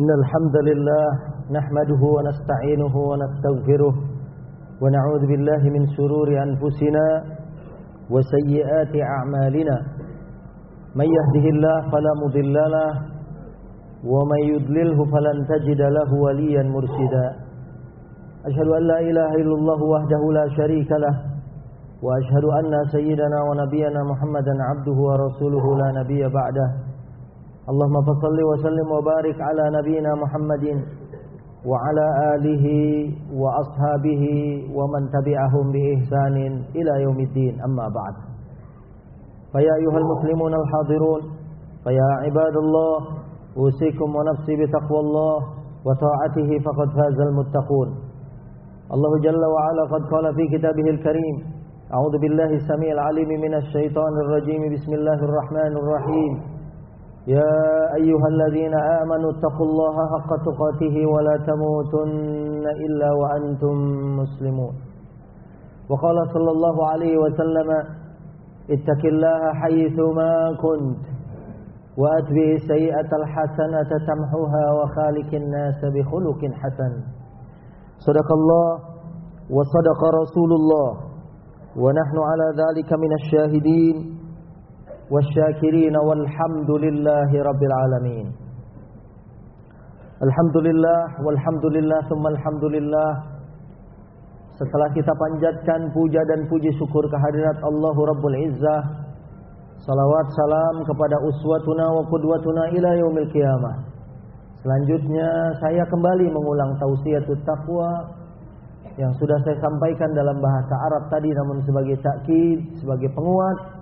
إن الحمد لله نحمده ونستعينه ونستغفره ونعوذ بالله من شرور أنفسنا وسيئات أعمالنا. من يهده الله فلا مضل له ومن يضلله فلن تجد له وليا مرشدا. أشهد أن لا إله إلا الله وحده لا شريك له وأشهد أن سيدنا ونبينا محمدا عبده ورسوله لا نبي بعده. اللهم فصل وسلم وبارك على نبينا محمد وعلى آله وأصحابه ومن تبعهم بإحسان إلى يوم الدين. أما بعد فيا أيها المسلمون الحاضرون فيا عباد الله أوصيكم ونفسي بتقوى الله وطاعته فقد فاز المتقون. الله جل وعلا قد قال في كتابه الكريم أعوذ بالله السميع العليم من الشيطان الرجيم. بسم الله الرحمن الرحيم. يا أيها الذين آمنوا اتقوا الله حق تقاته ولا تموتن إلا وأنتم مسلمون. وقال صلى الله عليه وسلم اتق الله حيثما كنت وأتبع السيئة الحسنة تمحوها وخالق الناس بخلق حسن. صدق الله وصدق رسول الله. ونحن على ذلك من الشاهدين. والشاكرين والحمد لله رب العالمين Alhamdulillah walhamdulillah thumma alhamdulillah Setelah kita panjatkan puja dan puji syukur kehadirat Allah Rabbul Izzah Salawat salam kepada uswatuna wa qudwatuna ila yaumil qiyamah Selanjutnya saya kembali mengulang tausiatut taqwa yang sudah saya sampaikan dalam bahasa Arab tadi namun sebagai takkid, sebagai penguat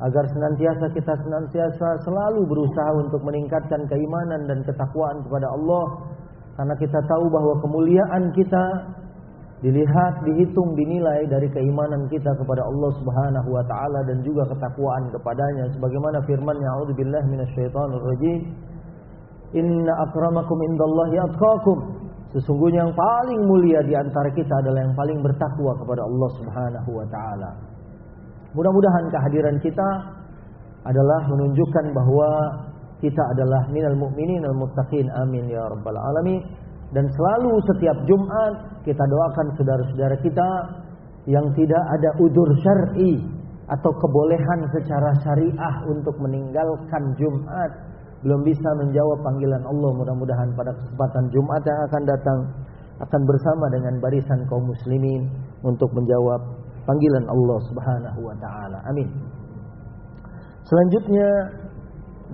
agar senantiasa kita senantiasa selalu berusaha untuk meningkatkan keimanan dan ketakwaan kepada Allah. Karena kita tahu bahwa kemuliaan kita dilihat, dihitung, dinilai dari keimanan kita kepada Allah Subhanahu wa taala dan juga ketakwaan kepadanya. Sebagaimana firman-Nya A'udzubillahi minasyaitonir rajim. Inna akramakum indallahi atqakum Sesungguhnya yang paling mulia di antara kita adalah yang paling bertakwa kepada Allah Subhanahu wa taala. Mudah-mudahan kehadiran kita adalah menunjukkan bahwa kita adalah minal mu'minin al muttaqin. Amin ya rabbal alamin. Dan selalu setiap Jumat kita doakan saudara-saudara kita yang tidak ada udur syar'i atau kebolehan secara syariah untuk meninggalkan Jumat. Belum bisa menjawab panggilan Allah. Mudah-mudahan pada kesempatan Jumat yang akan datang akan bersama dengan barisan kaum muslimin untuk menjawab panggilan Allah Subhanahu wa taala. Amin. Selanjutnya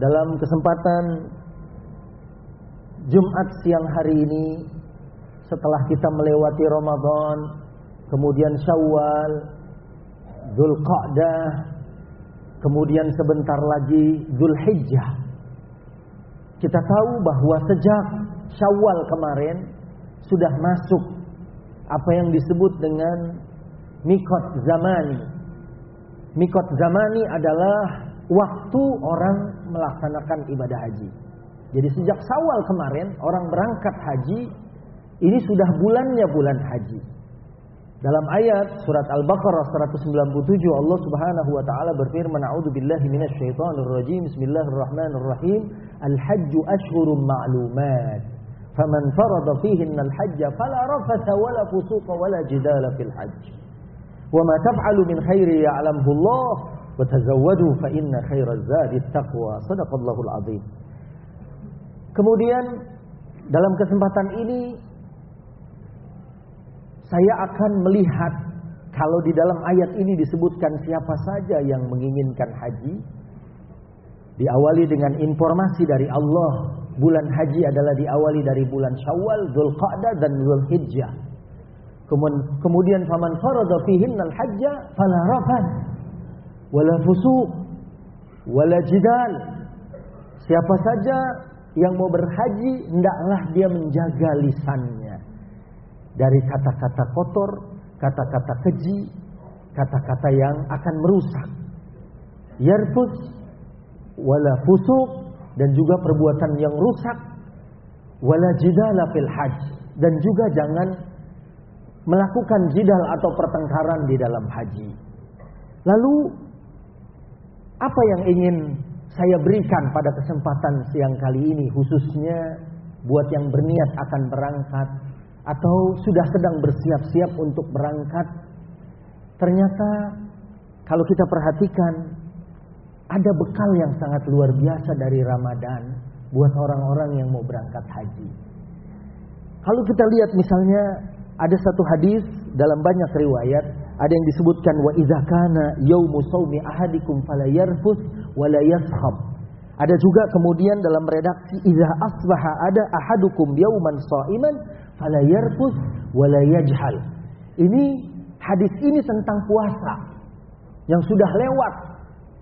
dalam kesempatan Jumat siang hari ini setelah kita melewati Ramadan, kemudian Syawal, Dzulqa'dah, kemudian sebentar lagi Dzulhijjah. Kita tahu bahwa sejak Syawal kemarin sudah masuk apa yang disebut dengan mikot zamani. Mikot zamani adalah waktu orang melaksanakan ibadah haji. Jadi sejak Syawal kemarin orang berangkat haji ini sudah bulannya bulan haji. Dalam ayat surat Al-Baqarah 197 Allah Subhanahu wa taala berfirman A'udzu billahi minasyaitonir rajim Bismillahirrahmanirrahim Al-hajju ashhurun ma'lumat faman farada fihinna al-hajj fala rafatha wala fusuqa wala jidala fil hajj wama taf'alu min khairi ya'lamhu Allah wa tazawwadu fa inna khairaz zadi taqwa Kemudian dalam kesempatan ini saya akan melihat kalau di dalam ayat ini disebutkan siapa saja yang menginginkan haji diawali dengan informasi dari Allah bulan haji adalah diawali dari bulan Syawal, Dzulqa'dah dan Dzulhijjah. Kemudian faman farada al-hajja fala rafan wala fusuq wala jidal. Siapa saja yang mau berhaji hendaklah dia menjaga lisannya dari kata-kata kotor, kata-kata keji, kata-kata yang akan merusak. Yarfus wala fusuq dan juga perbuatan yang rusak wala jidala fil hajj dan juga jangan melakukan jidal atau pertengkaran di dalam haji. Lalu apa yang ingin saya berikan pada kesempatan siang kali ini khususnya buat yang berniat akan berangkat atau sudah sedang bersiap-siap untuk berangkat, ternyata kalau kita perhatikan ada bekal yang sangat luar biasa dari Ramadan buat orang-orang yang mau berangkat haji. Kalau kita lihat misalnya ada satu hadis dalam banyak riwayat ada yang disebutkan wa idza kana yaumu shaumi ahadikum fala yarfus wa la yaskhab. Ada juga kemudian dalam redaksi idza asbaha ada ahadukum yauman shaiman fala yarfus yajhal. Ini hadis ini tentang puasa yang sudah lewat.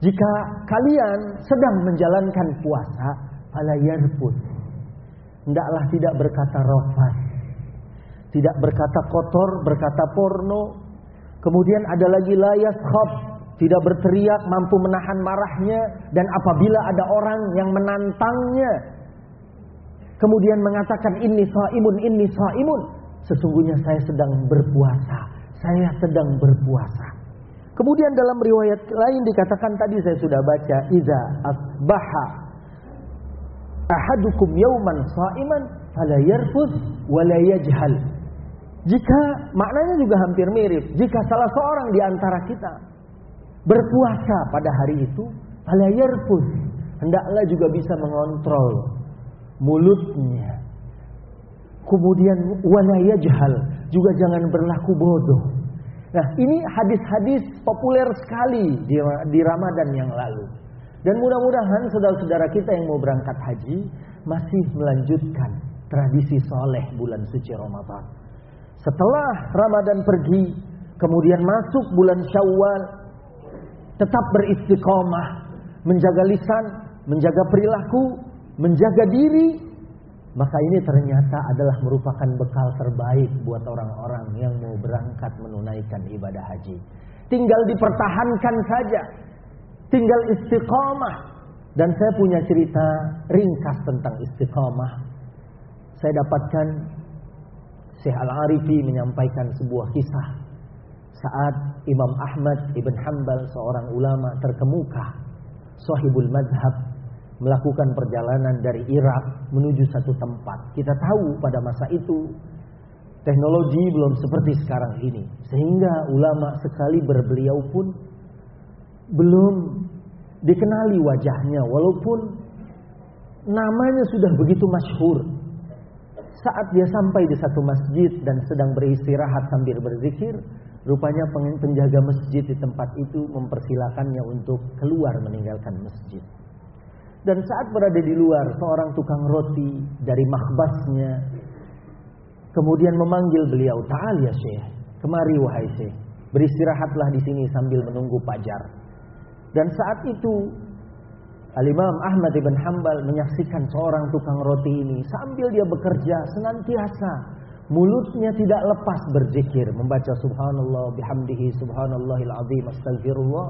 Jika kalian sedang menjalankan puasa, fala yarfus. Hendaklah tidak berkata rofas. Tidak berkata kotor, berkata porno. Kemudian ada lagi layas khab. Tidak berteriak, mampu menahan marahnya. Dan apabila ada orang yang menantangnya. Kemudian mengatakan ini saimun, ini saimun. Sesungguhnya saya sedang berpuasa. Saya sedang berpuasa. Kemudian dalam riwayat lain dikatakan tadi saya sudah baca. Iza asbaha ahadukum yauman saiman fala yarfus wala yajhal. Jika maknanya juga hampir mirip, jika salah seorang di antara kita berpuasa pada hari itu, fala yarfus, hendaklah juga bisa mengontrol mulutnya. Kemudian wala yajhal, juga jangan berlaku bodoh. Nah, ini hadis-hadis populer sekali di, di Ramadan yang lalu. Dan mudah-mudahan saudara-saudara kita yang mau berangkat haji masih melanjutkan tradisi soleh bulan suci Ramadan. Setelah Ramadan pergi, kemudian masuk bulan Syawal, tetap beristiqomah, menjaga lisan, menjaga perilaku, menjaga diri, maka ini ternyata adalah merupakan bekal terbaik buat orang-orang yang mau berangkat menunaikan ibadah haji. Tinggal dipertahankan saja, tinggal istiqomah. Dan saya punya cerita ringkas tentang istiqomah. Saya dapatkan Syekh Al-Arifi menyampaikan sebuah kisah saat Imam Ahmad Ibn Hanbal seorang ulama terkemuka sahibul madhab melakukan perjalanan dari Irak menuju satu tempat. Kita tahu pada masa itu teknologi belum seperti sekarang ini. Sehingga ulama sekali berbeliau pun belum dikenali wajahnya walaupun namanya sudah begitu masyhur. Saat dia sampai di satu masjid dan sedang beristirahat sambil berzikir, rupanya penjaga masjid di tempat itu mempersilakannya untuk keluar meninggalkan masjid. Dan saat berada di luar, seorang tukang roti dari makbasnya kemudian memanggil beliau, "Ta'al ya Syekh, kemari wahai Syekh, beristirahatlah di sini sambil menunggu pajar." Dan saat itu Al-Imam Ahmad ibn Hambal menyaksikan seorang tukang roti ini sambil dia bekerja senantiasa. Mulutnya tidak lepas berzikir membaca subhanallah bihamdihi subhanallahil azim astagfirullah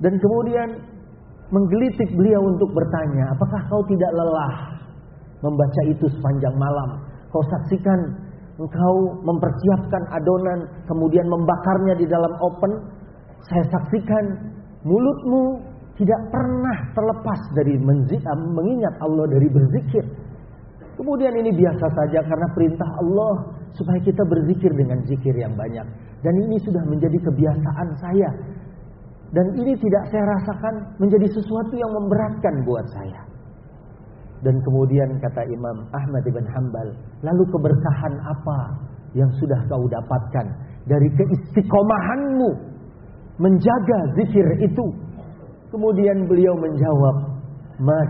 dan kemudian menggelitik beliau untuk bertanya apakah kau tidak lelah membaca itu sepanjang malam? Kau saksikan engkau mempersiapkan adonan kemudian membakarnya di dalam oven. Saya saksikan mulutmu tidak pernah terlepas dari mengingat Allah dari berzikir. Kemudian ini biasa saja karena perintah Allah supaya kita berzikir dengan zikir yang banyak. Dan ini sudah menjadi kebiasaan saya. Dan ini tidak saya rasakan menjadi sesuatu yang memberatkan buat saya. Dan kemudian kata Imam Ahmad ibn Hambal, lalu keberkahan apa yang sudah kau dapatkan dari keistiqomahanmu menjaga zikir itu? Kemudian beliau menjawab, "Ma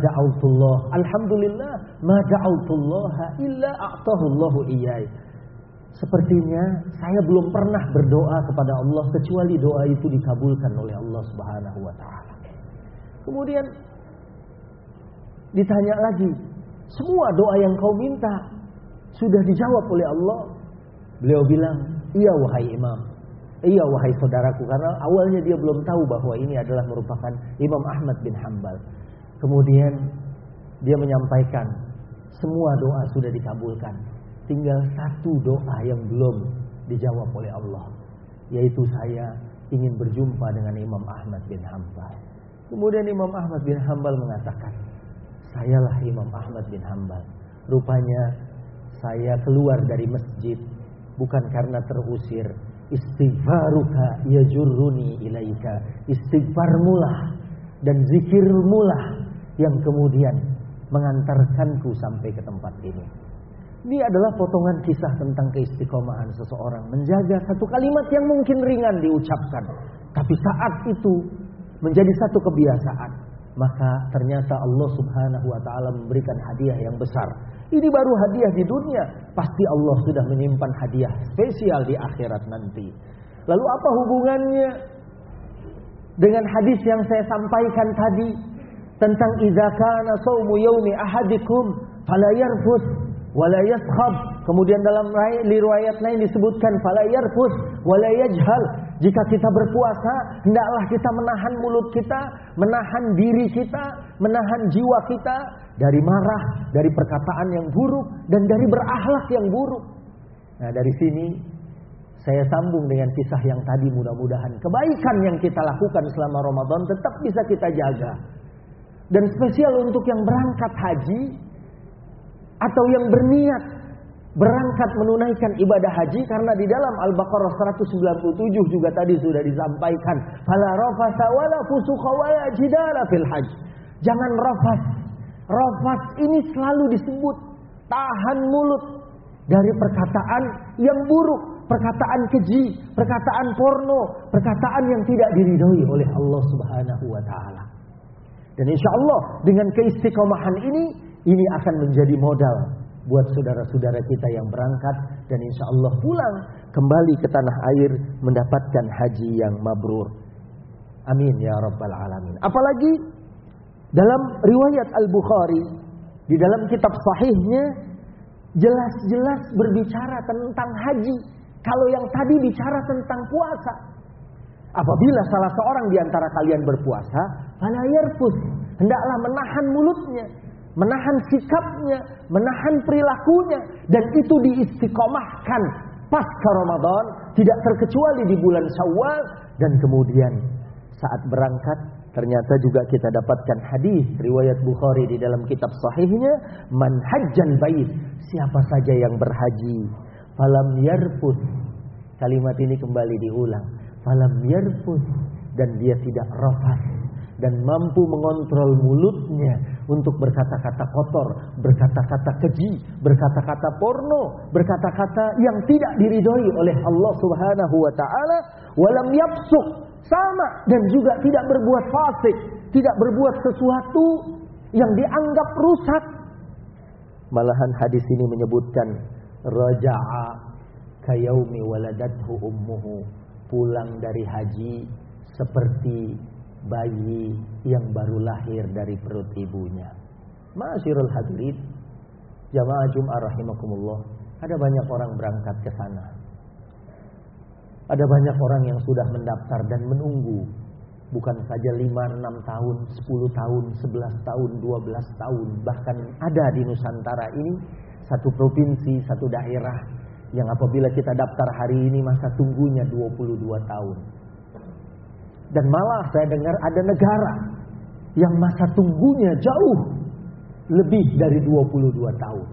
alhamdulillah, ma da'autullah illa a'tahullahu iyai." Sepertinya saya belum pernah berdoa kepada Allah kecuali doa itu dikabulkan oleh Allah Subhanahu wa taala. Kemudian ditanya lagi, "Semua doa yang kau minta sudah dijawab oleh Allah?" Beliau bilang, "Iya wahai Imam." Iya wahai saudaraku karena awalnya dia belum tahu bahwa ini adalah merupakan Imam Ahmad bin Hambal. Kemudian dia menyampaikan semua doa sudah dikabulkan. Tinggal satu doa yang belum dijawab oleh Allah. Yaitu saya ingin berjumpa dengan Imam Ahmad bin Hambal. Kemudian Imam Ahmad bin Hambal mengatakan, Sayalah Imam Ahmad bin Hambal. Rupanya saya keluar dari masjid bukan karena terusir. Istighfaruka yajurruni ilaika. Istighfarmulah dan zikirmulah yang kemudian mengantarkanku sampai ke tempat ini. Ini adalah potongan kisah tentang keistiqomahan seseorang menjaga satu kalimat yang mungkin ringan diucapkan, tapi saat itu menjadi satu kebiasaan, maka ternyata Allah Subhanahu wa taala memberikan hadiah yang besar. Ini baru hadiah di dunia, pasti Allah sudah menyimpan hadiah spesial di akhirat nanti. Lalu apa hubungannya dengan hadis yang saya sampaikan tadi tentang idza kana saumu yaumi ahadikum fala yarfus wala yaskhab. Kemudian dalam riwayat lain disebutkan fala yarfus wala yajhal. Jika kita berpuasa, hendaklah kita menahan mulut kita, menahan diri kita, menahan jiwa kita dari marah, dari perkataan yang buruk dan dari berakhlak yang buruk. Nah, dari sini saya sambung dengan kisah yang tadi mudah-mudahan kebaikan yang kita lakukan selama Ramadan tetap bisa kita jaga. Dan spesial untuk yang berangkat haji, atau yang berniat berangkat menunaikan ibadah haji karena di dalam Al-Baqarah 197 juga tadi sudah disampaikan fala rafasa wala fusuqa wala jidala fil hajj. Jangan rafas. Rafas ini selalu disebut tahan mulut dari perkataan yang buruk, perkataan keji, perkataan porno, perkataan yang tidak diridhoi oleh Allah Subhanahu wa taala. Dan insya Allah dengan keistiqomahan ini ini akan menjadi modal buat saudara-saudara kita yang berangkat dan insya Allah pulang kembali ke tanah air mendapatkan haji yang mabrur. Amin ya rabbal alamin. Apalagi dalam riwayat Al-Bukhari di dalam kitab sahihnya jelas-jelas berbicara tentang haji. Kalau yang tadi bicara tentang puasa. Apabila salah seorang di antara kalian berpuasa, yarfus, hendaklah menahan mulutnya menahan sikapnya, menahan perilakunya dan itu diistiqomahkan pasca Ramadan tidak terkecuali di bulan Syawal dan kemudian saat berangkat ternyata juga kita dapatkan hadis riwayat Bukhari di dalam kitab sahihnya man hajjan bait siapa saja yang berhaji falam yarfus kalimat ini kembali diulang falam yarfus dan dia tidak rafas dan mampu mengontrol mulutnya untuk berkata-kata kotor, berkata-kata keji, berkata-kata porno, berkata-kata yang tidak diridhoi oleh Allah Subhanahu wa taala, walam yapsuk sama dan juga tidak berbuat fasik, tidak berbuat sesuatu yang dianggap rusak. Malahan hadis ini menyebutkan raja'a kayaumi waladathu ummuhu, pulang dari haji seperti bayi yang baru lahir dari perut ibunya. Masyirul hadirin, jamaah Jum'ah rahimakumullah, ada banyak orang berangkat ke sana. Ada banyak orang yang sudah mendaftar dan menunggu bukan saja 5, 6 tahun, 10 tahun, 11 tahun, 12 tahun, bahkan ada di Nusantara ini satu provinsi, satu daerah yang apabila kita daftar hari ini masa tunggunya 22 tahun. Dan malah saya dengar ada negara yang masa tunggunya jauh lebih dari 22 tahun.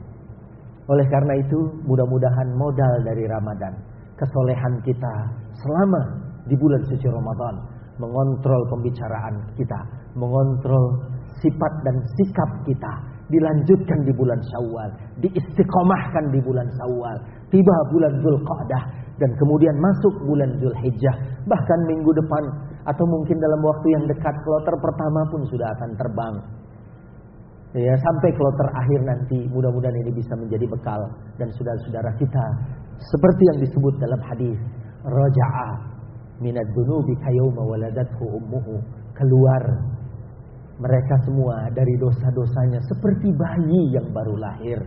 Oleh karena itu, mudah-mudahan modal dari Ramadan, kesolehan kita selama di bulan suci Ramadan, mengontrol pembicaraan kita, mengontrol sifat dan sikap kita, dilanjutkan di bulan Syawal, diistiqomahkan di bulan Syawal, tiba bulan Zulqa'dah dan kemudian masuk bulan Zulhijjah, bahkan minggu depan atau mungkin dalam waktu yang dekat kloter pertama pun sudah akan terbang. Ya, sampai kloter akhir nanti mudah-mudahan ini bisa menjadi bekal dan saudara-saudara kita. Seperti yang disebut dalam hadis raja'a minad dunubi kayawma waladathu ummuhu. Keluar mereka semua dari dosa-dosanya seperti bayi yang baru lahir.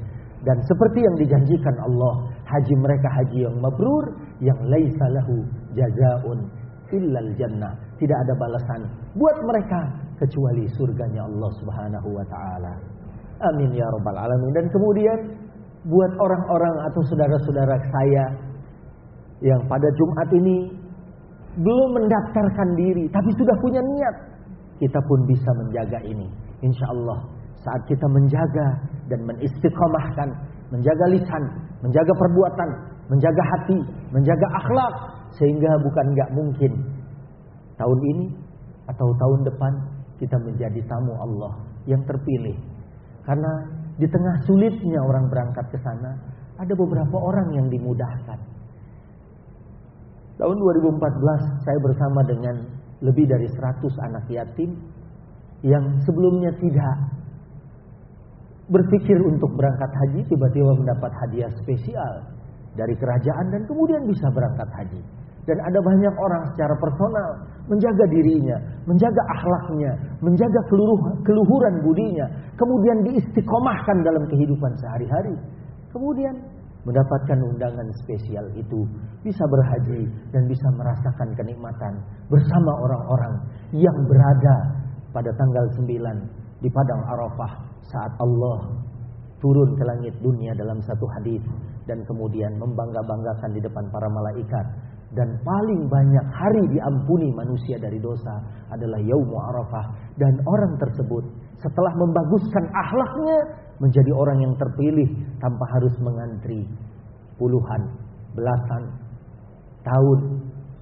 Dan seperti yang dijanjikan Allah haji mereka haji yang mabrur yang laisa lahu jazaun illal jannah. Tidak ada balasan buat mereka kecuali surganya Allah Subhanahu wa taala. Amin ya rabbal alamin. Dan kemudian buat orang-orang atau saudara-saudara saya yang pada Jumat ini belum mendaftarkan diri tapi sudah punya niat, kita pun bisa menjaga ini. Insya Allah saat kita menjaga dan mengistiqomahkan, menjaga lisan, menjaga perbuatan, menjaga hati, menjaga akhlak sehingga bukan nggak mungkin tahun ini atau tahun depan kita menjadi tamu Allah yang terpilih. Karena di tengah sulitnya orang berangkat ke sana, ada beberapa orang yang dimudahkan. Tahun 2014 saya bersama dengan lebih dari 100 anak yatim yang sebelumnya tidak berpikir untuk berangkat haji tiba-tiba mendapat hadiah spesial dari kerajaan dan kemudian bisa berangkat haji. Dan ada banyak orang secara personal menjaga dirinya, menjaga akhlaknya, menjaga keluhuran budinya, kemudian diistiqomahkan dalam kehidupan sehari-hari. Kemudian mendapatkan undangan spesial itu bisa berhaji dan bisa merasakan kenikmatan bersama orang-orang yang berada pada tanggal 9 di padang Arafah saat Allah turun ke langit dunia dalam satu hadis dan kemudian membangga-banggakan di depan para malaikat dan paling banyak hari diampuni manusia dari dosa adalah Yaumu Arafah dan orang tersebut setelah membaguskan akhlaknya menjadi orang yang terpilih tanpa harus mengantri puluhan, belasan tahun.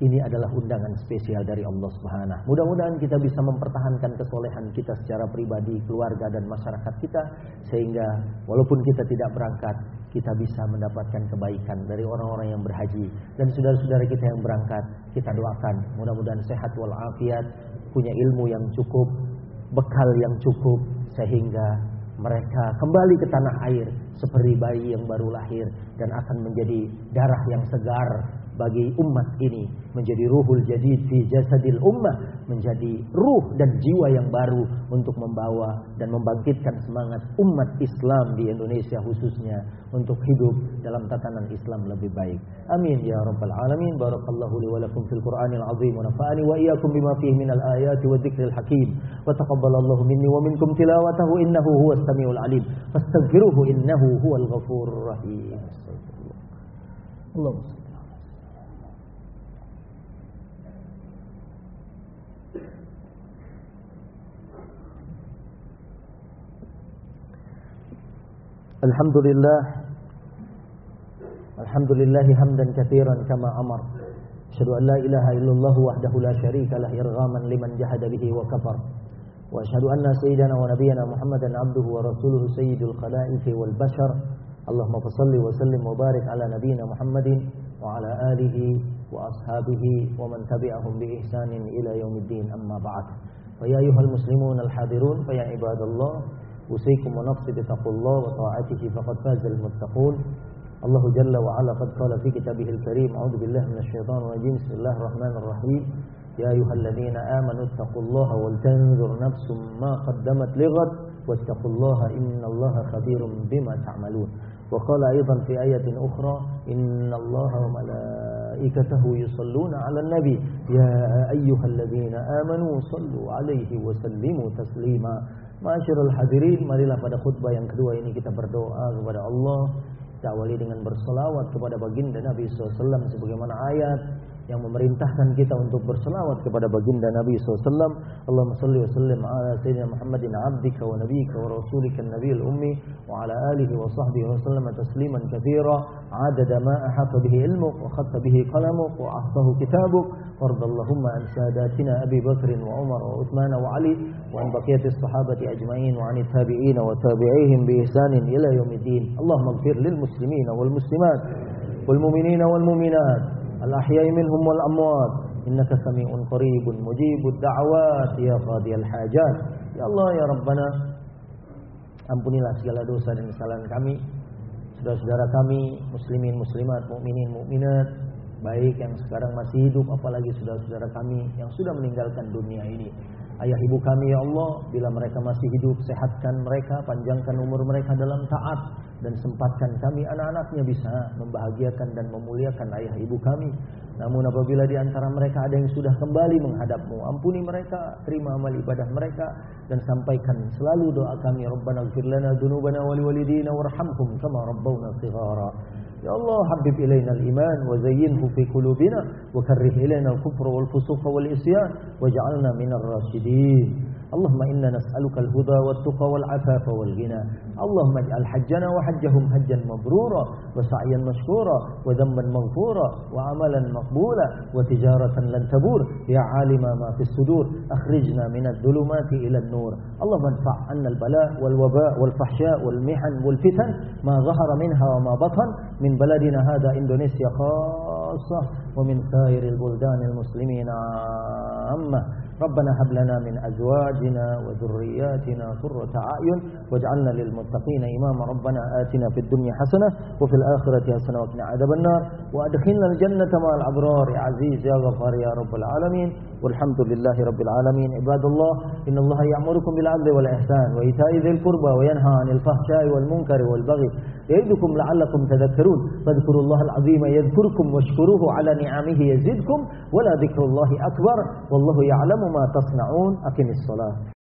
Ini adalah undangan spesial dari Allah Subhanahu. Mudah-mudahan kita bisa mempertahankan kesolehan kita secara pribadi, keluarga dan masyarakat kita sehingga walaupun kita tidak berangkat, kita bisa mendapatkan kebaikan dari orang-orang yang berhaji. Dan saudara-saudara kita yang berangkat, kita doakan. Mudah-mudahan sehat walafiat, punya ilmu yang cukup, bekal yang cukup sehingga mereka kembali ke tanah air seperti bayi yang baru lahir dan akan menjadi darah yang segar bagi umat ini menjadi ruhul jadid fi jasadil ummah menjadi ruh dan jiwa yang baru untuk membawa dan membangkitkan semangat umat Islam di Indonesia khususnya untuk hidup dalam tatanan Islam lebih baik. Amin ya rabbal alamin. Barakallahu li wa lakum fil Qur'anil azim wa nafa'ani wa iyyakum bima fihi minal ayati wa dzikril hakim. Wa taqabbalallahu minni wa minkum tilawatahu innahu huwas samiul alim. Fastaghfiruhu innahu huwal ghafurur rahim. Allahumma الحمد لله. الحمد لله حمدا كثيرا كما أمر. أشهد أن لا إله إلا الله وحده لا شريك له إرغاما لمن جحد به وكفر. وأشهد أن سيدنا ونبينا محمدا عبده ورسوله سيد الخلائق والبشر. اللهم صل وسلم وبارك على نبينا محمد وعلى آله وأصحابه ومن تبعهم بإحسان إلى يوم الدين. أما بعد فيا أيها المسلمون الحاضرون فيا عباد الله أوصيكم ونفسي بتقوى الله وطاعته فقد فاز المتقون. الله جل وعلا قد قال في كتابه الكريم أعوذ بالله من الشيطان الرجيم. بسم الله الرحمن الرحيم. يا أيها الذين آمنوا اتقوا الله ولتنظر نفس ما قدمت لغد واتقوا الله إن الله خبير بما تعملون. وقال أيضا في آية أخرى إن الله وملائكته يصلون على النبي. يا أيها الذين آمنوا صلوا عليه وسلموا تسليما. Masyarul hadirin, marilah pada khutbah yang kedua ini kita berdoa kepada Allah. Kita awali dengan bersolawat kepada baginda Nabi SAW sebagaimana ayat yang memerintahkan kita untuk berselawat kepada baginda Nabi SAW. Allahumma salli wa sallim ala sayyidina Muhammadin abdika wa nabiyika wa rasulika nabiyil ummi wa ala alihi wa sahbihi wa sallam tasliman kathira adada ma ahata bihi ilmuk wa khatta bihi qalamuk wa ahsahu kitabuk وارض اللهم عن ساداتنا أبي بكر وعمر وعثمان وعلي وعن بقية الصحابة أجمعين وعن التابعين وتابعيهم بإحسان إلى يوم الدين اللهم اغفر للمسلمين والمسلمات والمؤمنين والمؤمنات al-ahya'i minhum wal amwat innaka sami'un qaribun يا da'wat ya يا hajat. Ya Allah ya Rabbana ampunilah segala dosa dan kesalahan kami. Saudara-saudara kami muslimin muslimat mukminin mukminat baik yang sekarang masih hidup apalagi saudara-saudara kami yang sudah meninggalkan dunia ini. Ayah ibu kami ya Allah bila mereka masih hidup sehatkan mereka panjangkan umur mereka dalam taat. Dan sempatkan kami anak-anaknya bisa Membahagiakan dan memuliakan ayah ibu kami Namun apabila di antara mereka ada yang sudah kembali menghadapmu, ampuni mereka, terima amal ibadah mereka dan sampaikan selalu doa kami Rabbana ighfir lana dzunubana wa liwalidina warhamhum kama rabbawna shighara. Ya Allah habib ilaina al-iman wa zayyinhu fi qulubina wa karrih ilaina al-kufra wal fusuqa wal isyan waj'alna minar rasyidin. اللهم إنا نسألك الهدى والتقى والعفاف والغنى. اللهم اجعل حجنا وحجهم حجا مبرورا وسعيا مشكورا وذنبا مغفورا وعملا مقبولا وتجارة لن تبور. يا عالم ما في الصدور أخرجنا من الظلمات إلى النور. اللهم ادفع عنا البلاء والوباء والفحشاء والمحن والفتن ما ظهر منها وما بطن. من بلدنا هذا إندونيسيا خاصة ومن سائر البلدان المسلمين عامة. ربنا هب لنا من أزواجنا وذرياتنا قرة أعين واجعلنا للمتقين إماما. ربنا آتنا في الدنيا حسنة وفي الآخرة حسنة وقنا عذاب النار. وأدخلنا الجنة مع الأبرار. يا عزيز يا غفار يا رب العالمين. والحمد لله رب العالمين. عباد الله إن الله يأمركم بالعدل والإحسان وإيتاء ذي القربى وينهى عن الفحشاء والمنكر والبغي يعظكم لعلكم تذكرون. فاذكروا الله العظيم يذكركم واشكروه على نعمه يزدكم. ولا ذكر الله أكبر. والله يعلم ما تصنعون. أقم الصلاة.